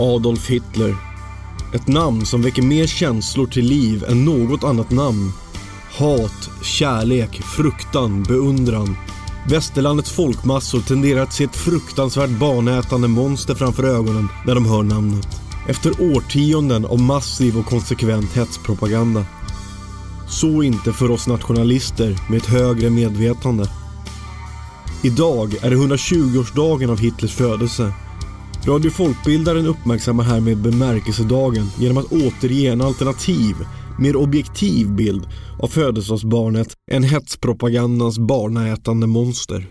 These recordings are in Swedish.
Adolf Hitler. Ett namn som väcker mer känslor till liv än något annat namn. Hat, kärlek, fruktan, beundran. Västerlandets folkmassor tenderar att se ett fruktansvärt barnätande monster framför ögonen när de hör namnet. Efter årtionden av massiv och konsekvent hetspropaganda. Så inte för oss nationalister med ett högre medvetande. Idag är det 120-årsdagen av Hitlers födelse Radio Folkbildaren uppmärksammar härmed bemärkelsedagen genom att återge en alternativ, mer objektiv bild av födelsedagsbarnet än hetspropagandans barnaätande monster.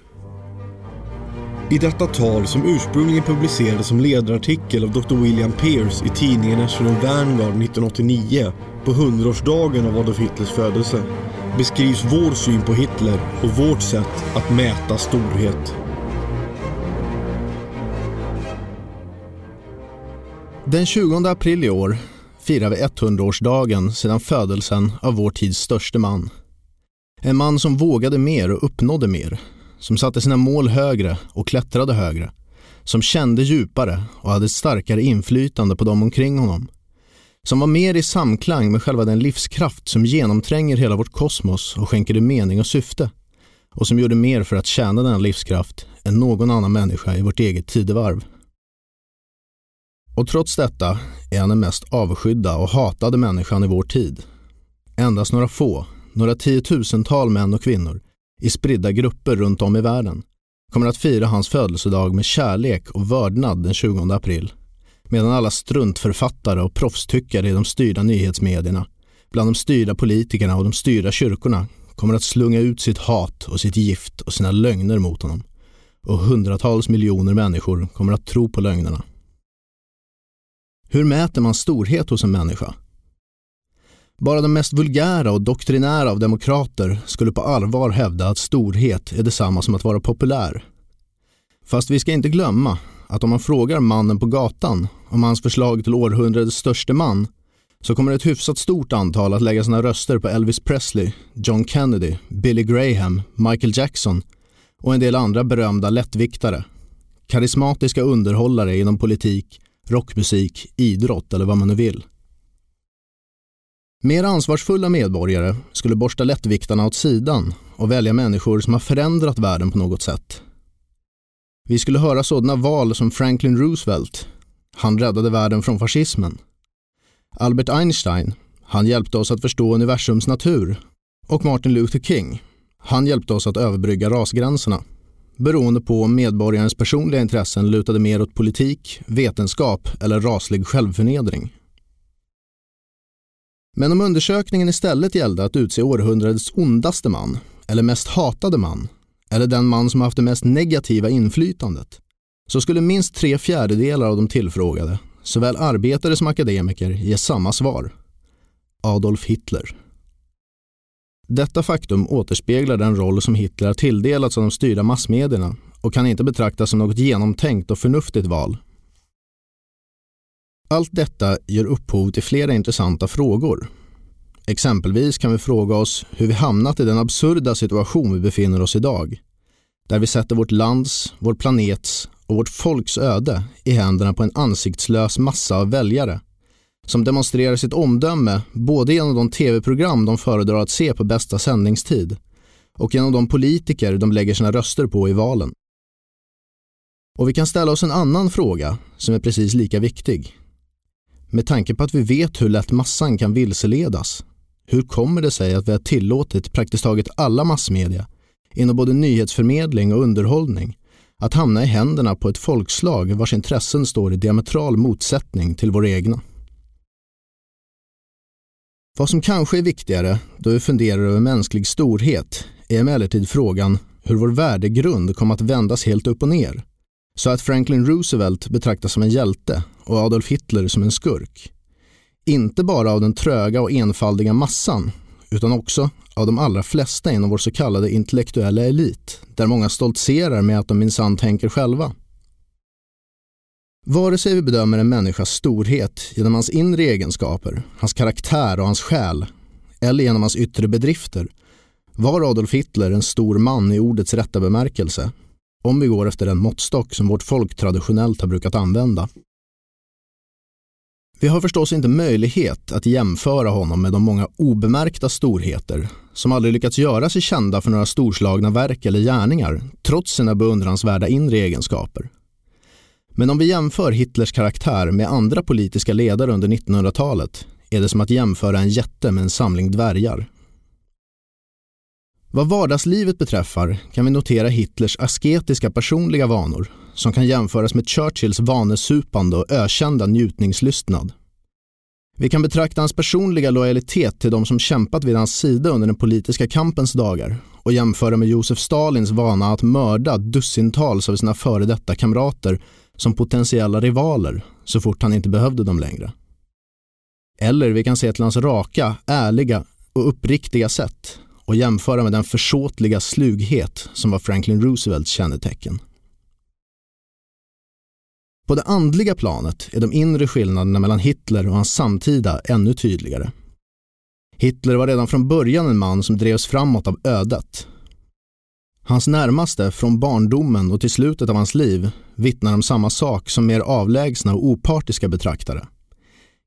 I detta tal, som ursprungligen publicerades som ledarartikel av Dr. William Pierce i tidningen National Vanguard 1989 på 100-årsdagen av Adolf Hitlers födelse, beskrivs vår syn på Hitler och vårt sätt att mäta storhet. Den 20 april i år firar vi 100-årsdagen sedan födelsen av vår tids störste man. En man som vågade mer och uppnådde mer. Som satte sina mål högre och klättrade högre. Som kände djupare och hade ett starkare inflytande på dem omkring honom. Som var mer i samklang med själva den livskraft som genomtränger hela vårt kosmos och skänker det mening och syfte. Och som gjorde mer för att tjäna denna livskraft än någon annan människa i vårt eget tidevarv. Och trots detta är han den mest avskydda och hatade människan i vår tid. Endast några få, några tiotusental män och kvinnor i spridda grupper runt om i världen kommer att fira hans födelsedag med kärlek och vördnad den 20 april. Medan alla struntförfattare och proffstyckare i de styrda nyhetsmedierna, bland de styrda politikerna och de styrda kyrkorna kommer att slunga ut sitt hat och sitt gift och sina lögner mot honom. Och hundratals miljoner människor kommer att tro på lögnerna. Hur mäter man storhet hos en människa? Bara de mest vulgära och doktrinära av demokrater skulle på allvar hävda att storhet är detsamma som att vara populär. Fast vi ska inte glömma att om man frågar mannen på gatan om hans förslag till århundradets störste man så kommer ett hyfsat stort antal att lägga sina röster på Elvis Presley, John Kennedy, Billy Graham, Michael Jackson och en del andra berömda lättviktare. Karismatiska underhållare inom politik, rockmusik, idrott eller vad man nu vill. Mer ansvarsfulla medborgare skulle borsta lättviktarna åt sidan och välja människor som har förändrat världen på något sätt. Vi skulle höra sådana val som Franklin Roosevelt. Han räddade världen från fascismen. Albert Einstein. Han hjälpte oss att förstå universums natur. Och Martin Luther King. Han hjälpte oss att överbrygga rasgränserna beroende på om medborgarens personliga intressen lutade mer åt politik, vetenskap eller raslig självförnedring. Men om undersökningen istället gällde att utse århundradets ondaste man, eller mest hatade man, eller den man som haft det mest negativa inflytandet, så skulle minst tre fjärdedelar av de tillfrågade, såväl arbetare som akademiker, ge samma svar. Adolf Hitler. Detta faktum återspeglar den roll som Hitler har tilldelats av de styrda massmedierna och kan inte betraktas som något genomtänkt och förnuftigt val. Allt detta ger upphov till flera intressanta frågor. Exempelvis kan vi fråga oss hur vi hamnat i den absurda situation vi befinner oss idag. Där vi sätter vårt lands, vår planets och vårt folks öde i händerna på en ansiktslös massa av väljare som demonstrerar sitt omdöme både genom de tv-program de föredrar att se på bästa sändningstid och genom de politiker de lägger sina röster på i valen. Och vi kan ställa oss en annan fråga som är precis lika viktig. Med tanke på att vi vet hur lätt massan kan vilseledas, hur kommer det sig att vi har tillåtit praktiskt taget alla massmedia inom både nyhetsförmedling och underhållning att hamna i händerna på ett folkslag vars intressen står i diametral motsättning till våra egna? Vad som kanske är viktigare då vi funderar över mänsklig storhet är emellertid frågan hur vår värdegrund kom att vändas helt upp och ner så att Franklin Roosevelt betraktas som en hjälte och Adolf Hitler som en skurk. Inte bara av den tröga och enfaldiga massan utan också av de allra flesta inom vår så kallade intellektuella elit där många stoltserar med att de minsann tänker själva. Vare sig vi bedömer en människas storhet genom hans inre egenskaper, hans karaktär och hans själ eller genom hans yttre bedrifter var Adolf Hitler en stor man i ordets rätta bemärkelse om vi går efter den måttstock som vårt folk traditionellt har brukat använda. Vi har förstås inte möjlighet att jämföra honom med de många obemärkta storheter som aldrig lyckats göra sig kända för några storslagna verk eller gärningar trots sina beundransvärda inre egenskaper. Men om vi jämför Hitlers karaktär med andra politiska ledare under 1900-talet är det som att jämföra en jätte med en samling dvärgar. Vad vardagslivet beträffar kan vi notera Hitlers asketiska personliga vanor som kan jämföras med Churchills vanesupande och ökända njutningslystnad. Vi kan betrakta hans personliga lojalitet till de som kämpat vid hans sida under den politiska kampens dagar och jämföra med Josef Stalins vana att mörda dussintals av sina före detta kamrater som potentiella rivaler så fort han inte behövde dem längre. Eller vi kan se till hans raka, ärliga och uppriktiga sätt och jämföra med den försåtliga slughet som var Franklin Roosevelts kännetecken. På det andliga planet är de inre skillnaderna mellan Hitler och hans samtida ännu tydligare. Hitler var redan från början en man som drevs framåt av ödet. Hans närmaste från barndomen och till slutet av hans liv vittnar om samma sak som mer avlägsna och opartiska betraktare.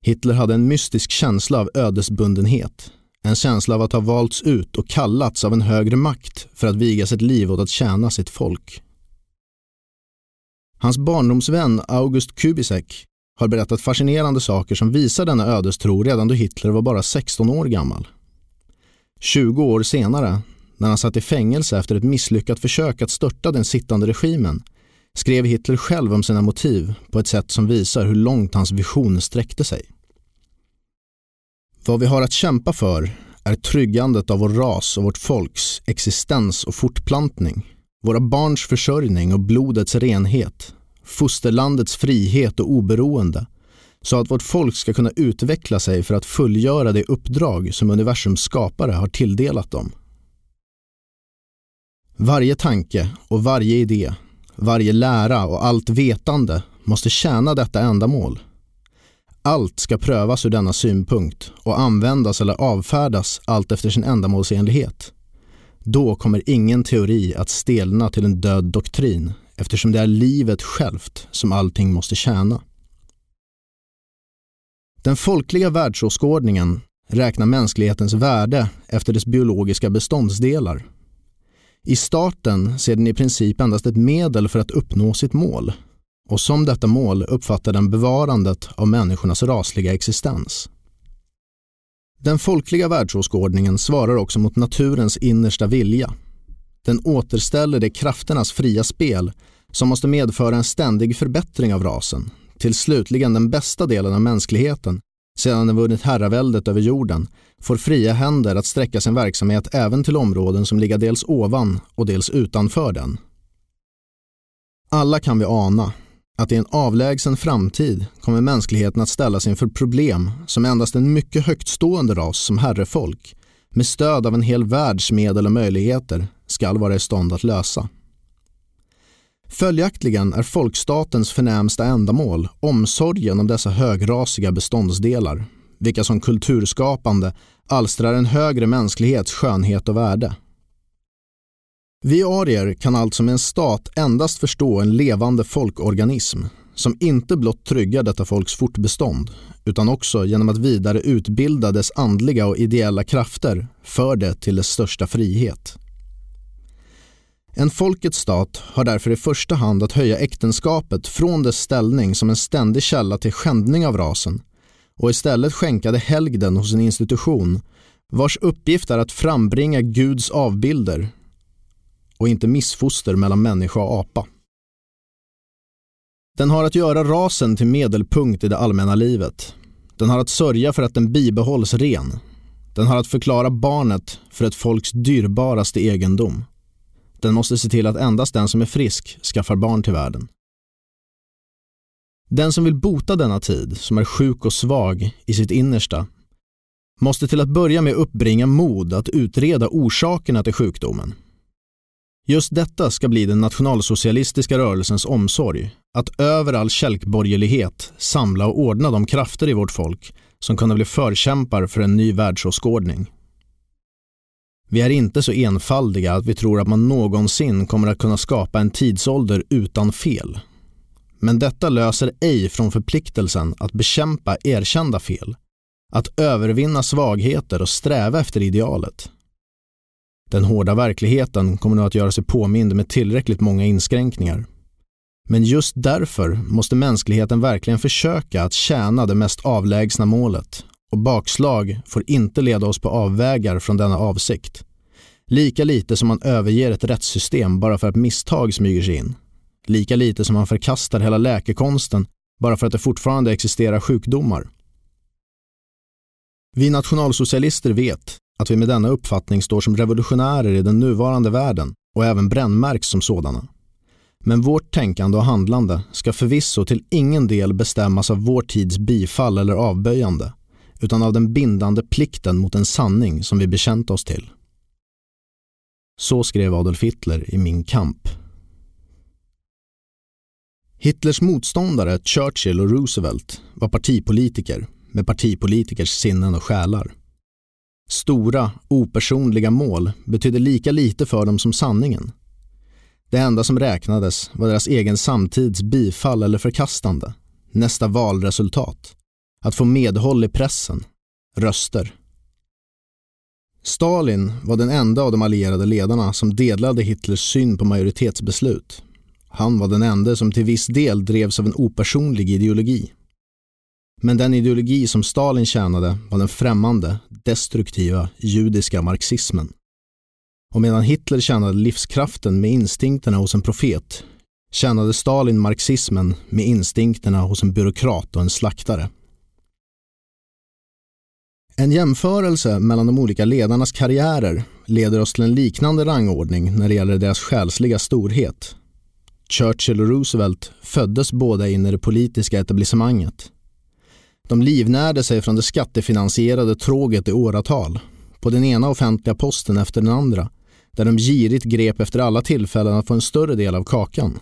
Hitler hade en mystisk känsla av ödesbundenhet, en känsla av att ha valts ut och kallats av en högre makt för att viga sitt liv åt att tjäna sitt folk. Hans barndomsvän August Kubisek har berättat fascinerande saker som visar denna ödestro redan då Hitler var bara 16 år gammal. 20 år senare, när han satt i fängelse efter ett misslyckat försök att störta den sittande regimen, skrev Hitler själv om sina motiv på ett sätt som visar hur långt hans vision sträckte sig. Vad vi har att kämpa för är tryggandet av vår ras och vårt folks existens och fortplantning, våra barns försörjning och blodets renhet, fosterlandets frihet och oberoende, så att vårt folk ska kunna utveckla sig för att fullgöra det uppdrag som universums skapare har tilldelat dem. Varje tanke och varje idé, varje lära och allt vetande måste tjäna detta ändamål allt ska prövas ur denna synpunkt och användas eller avfärdas allt efter sin ändamålsenlighet. Då kommer ingen teori att stelna till en död doktrin eftersom det är livet självt som allting måste tjäna. Den folkliga världsåskådningen räknar mänsklighetens värde efter dess biologiska beståndsdelar. I starten ser den i princip endast ett medel för att uppnå sitt mål, och som detta mål uppfattar den bevarandet av människornas rasliga existens. Den folkliga världsåskådningen svarar också mot naturens innersta vilja. Den återställer det krafternas fria spel som måste medföra en ständig förbättring av rasen till slutligen den bästa delen av mänskligheten sedan den vunnit herraväldet över jorden får fria händer att sträcka sin verksamhet även till områden som ligger dels ovan och dels utanför den. Alla kan vi ana att i en avlägsen framtid kommer mänskligheten att ställas inför problem som endast en mycket högtstående ras som herrefolk med stöd av en hel världs medel och möjligheter skall vara i stånd att lösa. Följaktligen är folkstatens förnämsta ändamål omsorgen om dessa högrasiga beståndsdelar, vilka som kulturskapande alstrar en högre mänsklighets skönhet och värde. Vi arier kan alltså med en stat endast förstå en levande folkorganism som inte blott tryggar detta folks fortbestånd utan också genom att vidare utbilda dess andliga och ideella krafter för det till dess största frihet. En folkets stat har därför i första hand att höja äktenskapet från dess ställning som en ständig källa till skändning av rasen och istället skänka det helgden hos en institution vars uppgift är att frambringa Guds avbilder och inte missfoster mellan människa och apa. Den har att göra rasen till medelpunkt i det allmänna livet. Den har att sörja för att den bibehålls ren. Den har att förklara barnet för ett folks dyrbaraste egendom. Den måste se till att endast den som är frisk skaffar barn till världen. Den som vill bota denna tid, som är sjuk och svag i sitt innersta, måste till att börja med uppbringa mod att utreda orsakerna till sjukdomen. Just detta ska bli den nationalsocialistiska rörelsens omsorg, att över all kälkborgerlighet samla och ordna de krafter i vårt folk som kunde bli förkämpar för en ny världsåskådning. Vi är inte så enfaldiga att vi tror att man någonsin kommer att kunna skapa en tidsålder utan fel. Men detta löser ej från förpliktelsen att bekämpa erkända fel, att övervinna svagheter och sträva efter idealet. Den hårda verkligheten kommer nu att göra sig påmind med tillräckligt många inskränkningar. Men just därför måste mänskligheten verkligen försöka att tjäna det mest avlägsna målet och bakslag får inte leda oss på avvägar från denna avsikt. Lika lite som man överger ett rättssystem bara för att misstag smyger sig in. Lika lite som man förkastar hela läkekonsten bara för att det fortfarande existerar sjukdomar. Vi nationalsocialister vet att vi med denna uppfattning står som revolutionärer i den nuvarande världen och även brännmärks som sådana. Men vårt tänkande och handlande ska förvisso till ingen del bestämmas av vår tids bifall eller avböjande, utan av den bindande plikten mot en sanning som vi bekänt oss till. Så skrev Adolf Hitler i Min kamp. Hitlers motståndare Churchill och Roosevelt var partipolitiker med partipolitikers sinnen och själar. Stora, opersonliga mål betydde lika lite för dem som sanningen. Det enda som räknades var deras egen samtids bifall eller förkastande, nästa valresultat, att få medhåll i pressen, röster. Stalin var den enda av de allierade ledarna som delade Hitlers syn på majoritetsbeslut. Han var den enda som till viss del drevs av en opersonlig ideologi. Men den ideologi som Stalin tjänade var den främmande, destruktiva judiska marxismen. Och medan Hitler tjänade livskraften med instinkterna hos en profet tjänade Stalin marxismen med instinkterna hos en byråkrat och en slaktare. En jämförelse mellan de olika ledarnas karriärer leder oss till en liknande rangordning när det gäller deras själsliga storhet. Churchill och Roosevelt föddes båda in i det politiska etablissemanget. De livnärde sig från det skattefinansierade tråget i åratal, på den ena offentliga posten efter den andra, där de girigt grep efter alla tillfällen att få en större del av kakan.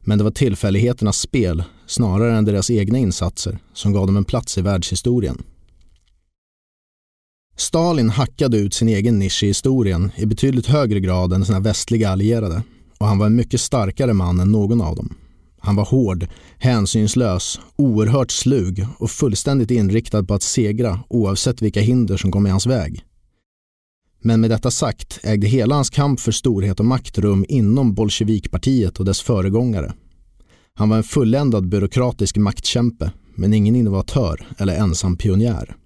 Men det var tillfälligheternas spel, snarare än deras egna insatser, som gav dem en plats i världshistorien. Stalin hackade ut sin egen nisch i historien i betydligt högre grad än sina västliga allierade och han var en mycket starkare man än någon av dem. Han var hård, hänsynslös, oerhört slug och fullständigt inriktad på att segra oavsett vilka hinder som kom i hans väg. Men med detta sagt ägde hela hans kamp för storhet och makt rum inom bolsjevikpartiet och dess föregångare. Han var en fulländad byråkratisk maktkämpe, men ingen innovatör eller ensam pionjär.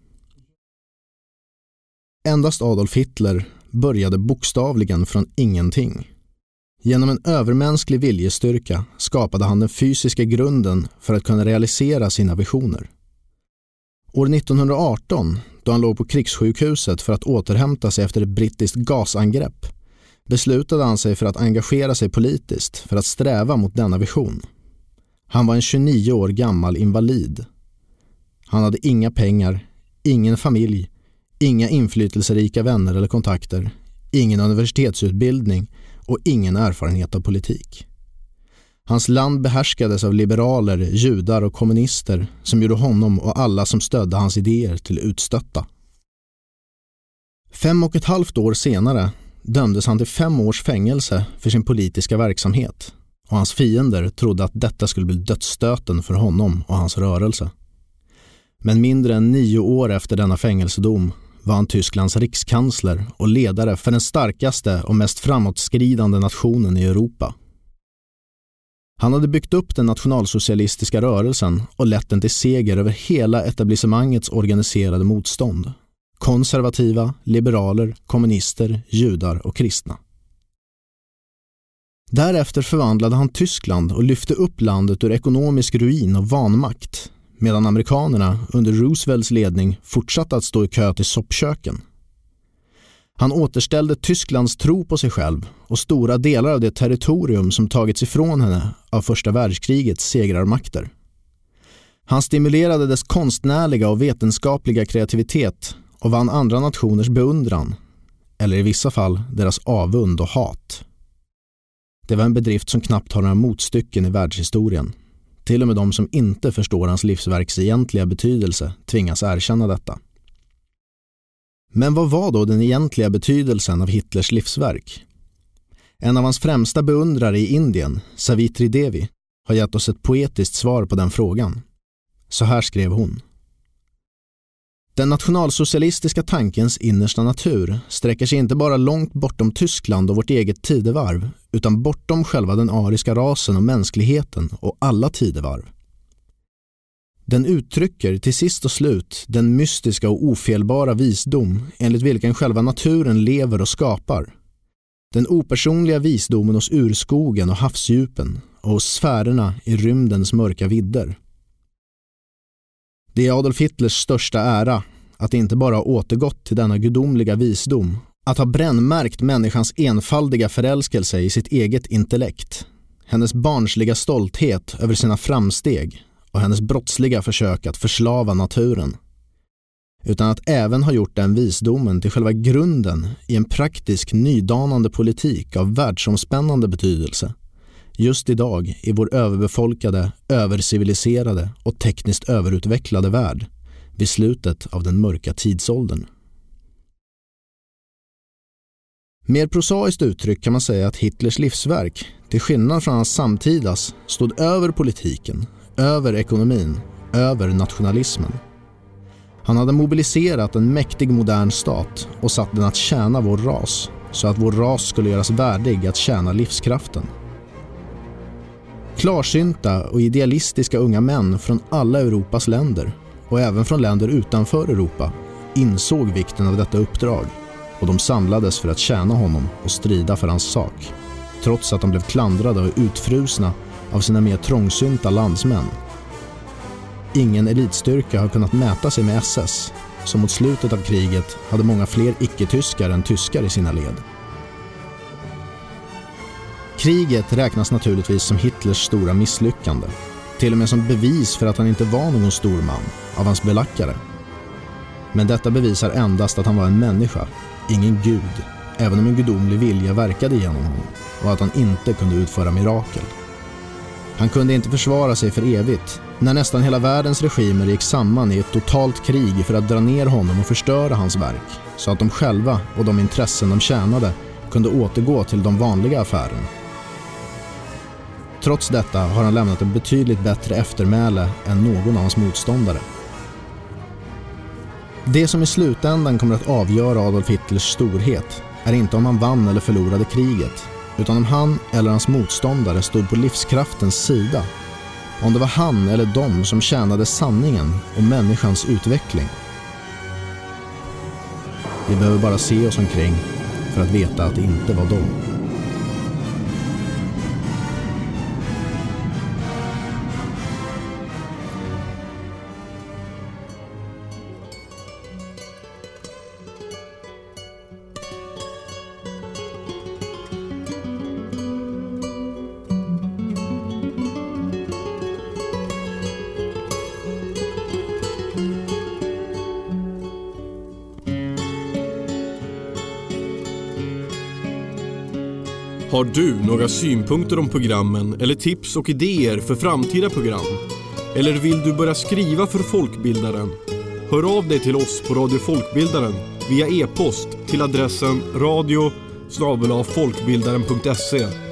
Endast Adolf Hitler började bokstavligen från ingenting. Genom en övermänsklig viljestyrka skapade han den fysiska grunden för att kunna realisera sina visioner. År 1918, då han låg på krigssjukhuset för att återhämta sig efter ett brittiskt gasangrepp, beslutade han sig för att engagera sig politiskt för att sträva mot denna vision. Han var en 29 år gammal invalid. Han hade inga pengar, ingen familj, inga inflytelserika vänner eller kontakter, ingen universitetsutbildning och ingen erfarenhet av politik. Hans land behärskades av liberaler, judar och kommunister som gjorde honom och alla som stödde hans idéer till utstötta. Fem och ett halvt år senare dömdes han till fem års fängelse för sin politiska verksamhet och hans fiender trodde att detta skulle bli dödsstöten för honom och hans rörelse. Men mindre än nio år efter denna fängelsedom var han Tysklands rikskansler och ledare för den starkaste och mest framåtskridande nationen i Europa. Han hade byggt upp den nationalsocialistiska rörelsen och lett den till seger över hela etablissemangets organiserade motstånd. Konservativa, liberaler, kommunister, judar och kristna. Därefter förvandlade han Tyskland och lyfte upp landet ur ekonomisk ruin och vanmakt medan amerikanerna under Roosevelts ledning fortsatte att stå i kö till soppköken. Han återställde Tysklands tro på sig själv och stora delar av det territorium som tagits ifrån henne av första världskrigets segrarmakter. Han stimulerade dess konstnärliga och vetenskapliga kreativitet och vann andra nationers beundran, eller i vissa fall deras avund och hat. Det var en bedrift som knappt har några motstycken i världshistorien. Till och med de som inte förstår hans livsverks egentliga betydelse tvingas erkänna detta. Men vad var då den egentliga betydelsen av Hitlers livsverk? En av hans främsta beundrare i Indien, Savitri Devi, har gett oss ett poetiskt svar på den frågan. Så här skrev hon. Den nationalsocialistiska tankens innersta natur sträcker sig inte bara långt bortom Tyskland och vårt eget tidevarv utan bortom själva den ariska rasen och mänskligheten och alla tidevarv. Den uttrycker till sist och slut den mystiska och ofelbara visdom enligt vilken själva naturen lever och skapar. Den opersonliga visdomen hos urskogen och havsdjupen och hos sfärerna i rymdens mörka vidder. Det är Adolf Hitlers största ära att inte bara ha återgått till denna gudomliga visdom, att ha brännmärkt människans enfaldiga förälskelse i sitt eget intellekt, hennes barnsliga stolthet över sina framsteg och hennes brottsliga försök att förslava naturen. Utan att även ha gjort den visdomen till själva grunden i en praktisk nydanande politik av världsomspännande betydelse. Just idag i vår överbefolkade, överciviliserade och tekniskt överutvecklade värld vid slutet av den mörka tidsåldern. Mer prosaiskt uttryckt kan man säga att Hitlers livsverk, till skillnad från hans samtidas, stod över politiken, över ekonomin, över nationalismen. Han hade mobiliserat en mäktig modern stat och satt den att tjäna vår ras så att vår ras skulle göras värdig att tjäna livskraften. Klarsynta och idealistiska unga män från alla Europas länder och även från länder utanför Europa insåg vikten av detta uppdrag och de samlades för att tjäna honom och strida för hans sak. Trots att de blev klandrade och utfrusna av sina mer trångsynta landsmän. Ingen elitstyrka har kunnat mäta sig med SS, som mot slutet av kriget hade många fler icke-tyskar än tyskar i sina led. Kriget räknas naturligtvis som Hitlers stora misslyckande. Till och med som bevis för att han inte var någon stor man av hans belackare. Men detta bevisar endast att han var en människa, ingen gud, även om en gudomlig vilja verkade genom honom och att han inte kunde utföra mirakel. Han kunde inte försvara sig för evigt när nästan hela världens regimer gick samman i ett totalt krig för att dra ner honom och förstöra hans verk så att de själva och de intressen de tjänade kunde återgå till de vanliga affärerna. Trots detta har han lämnat ett betydligt bättre eftermäle än någon av hans motståndare. Det som i slutändan kommer att avgöra Adolf Hitlers storhet är inte om han vann eller förlorade kriget, utan om han eller hans motståndare stod på livskraftens sida. Om det var han eller de som tjänade sanningen och människans utveckling. Vi behöver bara se oss omkring för att veta att det inte var dem. Har du några synpunkter om programmen eller tips och idéer för framtida program? Eller vill du börja skriva för Folkbildaren? Hör av dig till oss på Radio Folkbildaren via e-post till adressen radio folkbildaren.se